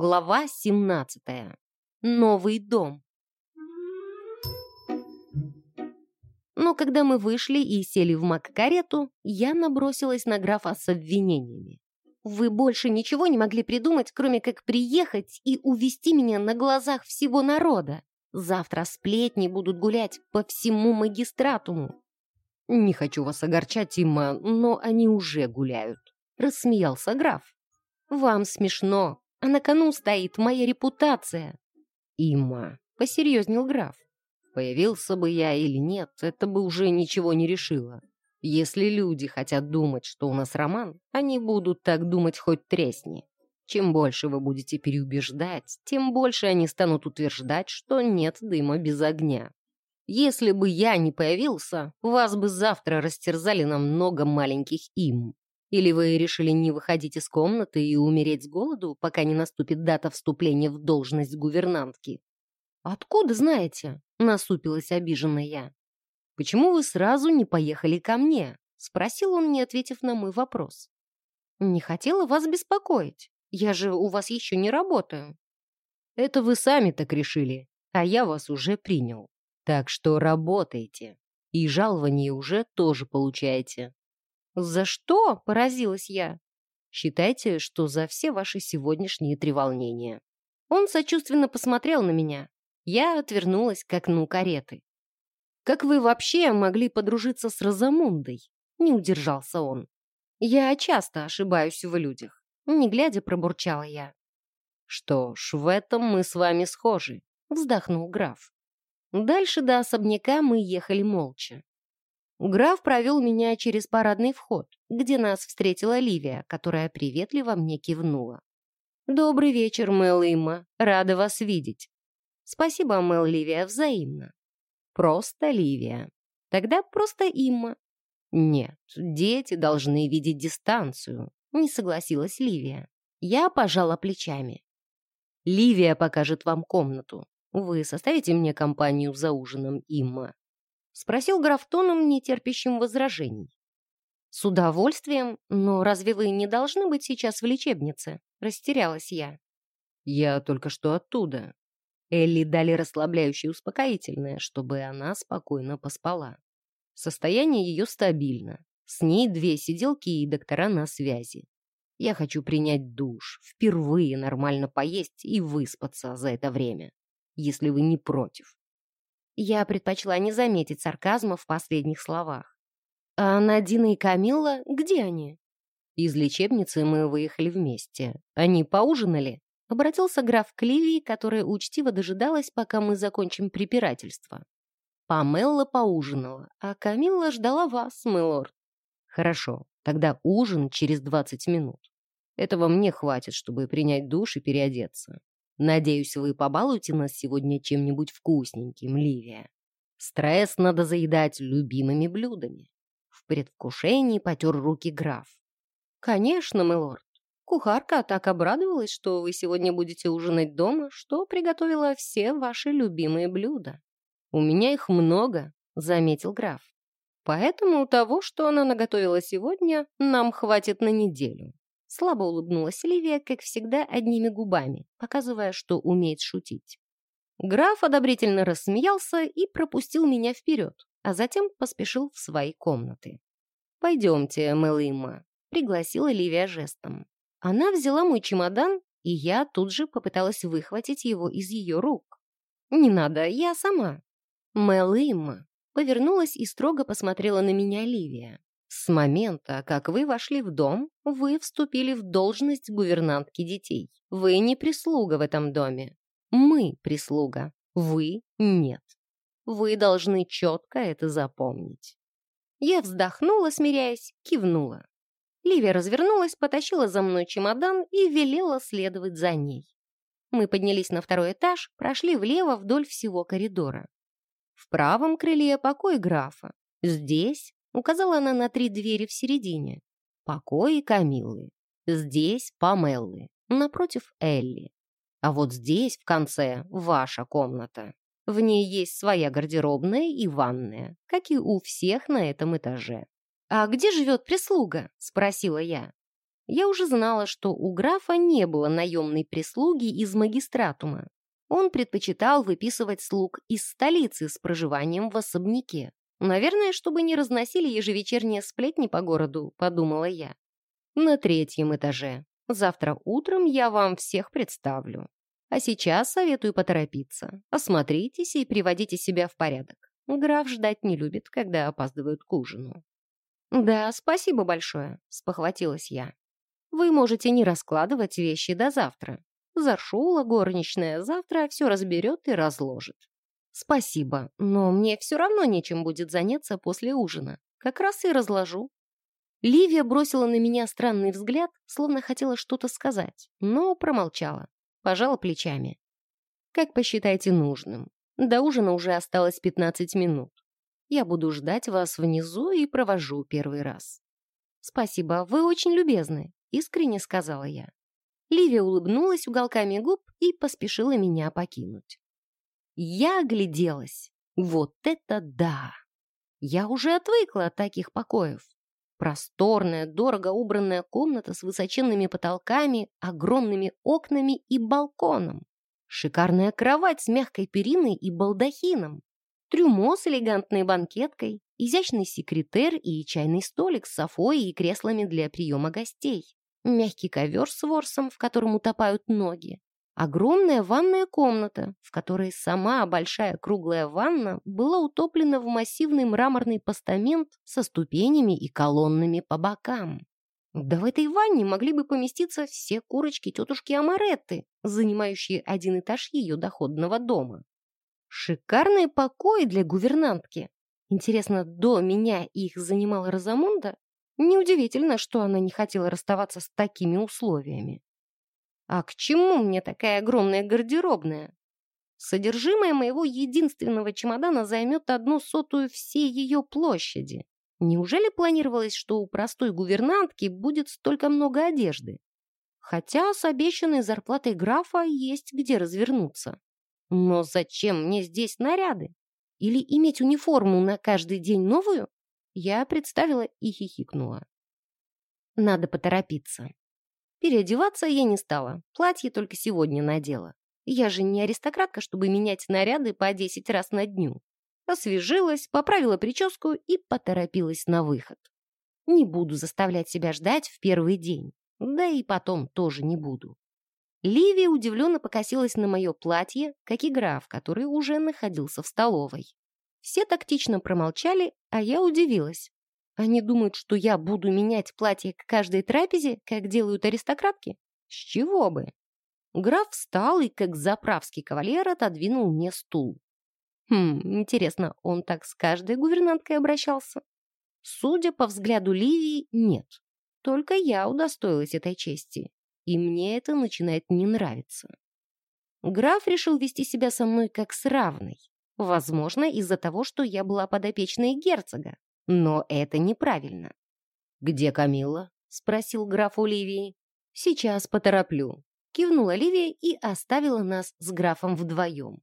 Глава 17. Новый дом. Но когда мы вышли и сели в мак-карету, я набросилась на графа с обвинениями. Вы больше ничего не могли придумать, кроме как приехать и увести меня на глазах всего народа. Завтра сплетни будут гулять по всему магистратуму. Не хочу вас огорчать, Имма, но они уже гуляют. Рассмеялся граф. Вам смешно, а на кону стоит моя репутация. Имма, посерьезнел граф. Появился бы я или нет, это бы уже ничего не решило. Если люди хотят думать, что у нас роман, они будут так думать хоть тресни. Чем больше вы будете переубеждать, тем больше они станут утверждать, что нет дыма без огня. Если бы я не появился, вас бы завтра растерзали на много маленьких им. Или вы решили не выходить из комнаты и умереть с голоду, пока не наступит дата вступления в должность гувернантки? «Откуда знаете?» — насупилась обиженная. «Почему вы сразу не поехали ко мне?» — спросил он, не ответив на мой вопрос. «Не хотела вас беспокоить. Я же у вас еще не работаю». «Это вы сами так решили, а я вас уже принял. Так что работайте. И жалование уже тоже получаете. «За что?» — поразилась я. «Считайте, что за все ваши сегодняшние треволнения». Он сочувственно посмотрел на меня. Я отвернулась к окну кареты. «Как вы вообще могли подружиться с Розамундой?» Не удержался он. «Я часто ошибаюсь в людях». Не глядя, пробурчала я. «Что ж, в этом мы с вами схожи», — вздохнул граф. Дальше до особняка мы ехали молча. Граф провел меня через парадный вход, где нас встретила Ливия, которая приветливо мне кивнула. «Добрый вечер, Мэл Имма. Рада вас видеть». «Спасибо, Мэл Ливия, взаимно». «Просто Ливия. Тогда просто Имма». «Нет, дети должны видеть дистанцию», — не согласилась Ливия. Я пожала плечами. «Ливия покажет вам комнату. Вы составите мне компанию за ужином, Имма?» Спросил граф тоном, нетерпящим возражений. «С удовольствием, но разве вы не должны быть сейчас в лечебнице?» Растерялась я. «Я только что оттуда». Элли дали расслабляющее успокоительное, чтобы она спокойно поспала. Состояние ее стабильно. С ней две сиделки и доктора на связи. Я хочу принять душ, впервые нормально поесть и выспаться за это время, если вы не против. Я предпочла не заметить сарказма в последних словах. «А Надина и Камилла, где они?» Из лечебницы мы выехали вместе. Они поужинали? Обратился граф к Ливии, которая учтиво дожидалась, пока мы закончим препирательство. Памелла поужинала, а Камилла ждала вас, милорд. Хорошо, тогда ужин через двадцать минут. Этого мне хватит, чтобы принять душ и переодеться. Надеюсь, вы побалуете нас сегодня чем-нибудь вкусненьким, Ливия. Стресс надо заедать любимыми блюдами. В предвкушении потер руки граф. Конечно, милорд. Кухарка так обрадовалась, что вы сегодня будете ужинать дома, что приготовила все ваши любимые блюда. У меня их много, заметил граф. Поэтому того, что она наготовила сегодня, нам хватит на неделю. Слабо улыбнулась Ливия, как всегда, одними губами, показывая, что умеет шутить. Граф одобрительно рассмеялся и пропустил меня вперед, а затем поспешил в свои комнаты. «Пойдемте, Мелыма», — пригласила Ливия жестом. Она взяла мой чемодан, и я тут же попыталась выхватить его из ее рук. «Не надо, я сама». Мелыма повернулась и строго посмотрела на меня Ливия. С момента, как вы вошли в дом, вы вступили в должность гувернантки детей. Вы не прислуга в этом доме. Мы прислуга. Вы нет. Вы должны четко это запомнить. Я вздохнула, смиряясь, кивнула. Ливия развернулась, потащила за мной чемодан и велела следовать за ней. Мы поднялись на второй этаж, прошли влево вдоль всего коридора. В правом крыле покой графа. Здесь Указала она на три двери в середине. Покои Камиллы. Здесь Памеллы. Напротив Элли. А вот здесь, в конце, ваша комната. В ней есть своя гардеробная и ванная, как и у всех на этом этаже. «А где живет прислуга?» – спросила я. Я уже знала, что у графа не было наемной прислуги из магистратума. Он предпочитал выписывать слуг из столицы с проживанием в особняке. Наверное, чтобы не разносили ежевечерние сплетни по городу, подумала я. На третьем этаже. Завтра утром я вам всех представлю. А сейчас советую поторопиться. Осмотритесь и приводите себя в порядок. Граф ждать не любит, когда опаздывают к ужину. «Да, спасибо большое», — спохватилась я. «Вы можете не раскладывать вещи до завтра. Зашула горничная, завтра все разберет и разложит. Спасибо, но мне все равно нечем будет заняться после ужина. Как раз и разложу. Ливия бросила на меня странный взгляд, словно хотела что-то сказать, но промолчала, пожала плечами. Как посчитаете нужным. До ужина уже осталось 15 минут. Я буду ждать вас внизу и провожу первый раз. Спасибо, вы очень любезны, искренне сказала я. Ливия улыбнулась уголками губ и поспешила меня покинуть. Я огляделась. Вот это да! Я уже отвыкла от таких покоев. Просторная, дорого убранная комната с высоченными потолками, огромными окнами и балконом. Шикарная кровать с мягкой периной и балдахином. Трюмо с элегантной банкеткой, изящный секретер и чайный столик с софой и креслами для приема гостей мягкий ковер с ворсом, в котором утопают ноги, огромная ванная комната, в которой сама большая круглая ванна была утоплена в массивный мраморный постамент со ступенями и колоннами по бокам. Да в этой ванне могли бы поместиться все курочки тетушки Амаретты, занимающие один этаж ее доходного дома. Шикарные покои для гувернантки. Интересно, до меня их занимала Розамунда Неудивительно, что она не хотела расставаться с такими условиями. А к чему мне такая огромная гардеробная? Содержимое моего единственного чемодана займет одну сотую всей ее площади. Неужели планировалось, что у простой гувернантки будет столько много одежды? Хотя с обещанной зарплатой графа есть где развернуться. Но зачем мне здесь наряды? Или иметь униформу на каждый день новую? Я представила и хихикнула. Надо поторопиться. Переодеваться я не стала, платье только сегодня надела. Я же не аристократка, чтобы менять наряды по 10 раз на дню. Освежилась, поправила прическу и поторопилась на выход. Не буду заставлять себя ждать в первый день. Да и потом тоже не буду. Ливия удивленно покосилась на мое платье, как и граф, который уже находился в столовой. Все тактично промолчали, а я удивилась. Они думают, что я буду менять платье к каждой трапезе, как делают аристократки? С чего бы? Граф встал и, как заправский кавалер, отодвинул мне стул. Хм, интересно, он так с каждой гувернанткой обращался? Судя по взгляду Ливии, нет. Только я удостоилась этой чести, и мне это начинает не нравиться. Граф решил вести себя со мной как с равной. Возможно, из-за того, что я была подопечной герцога. Но это неправильно. «Где Камилла?» — спросил граф Оливии. «Сейчас потороплю», — кивнула Оливия и оставила нас с графом вдвоем.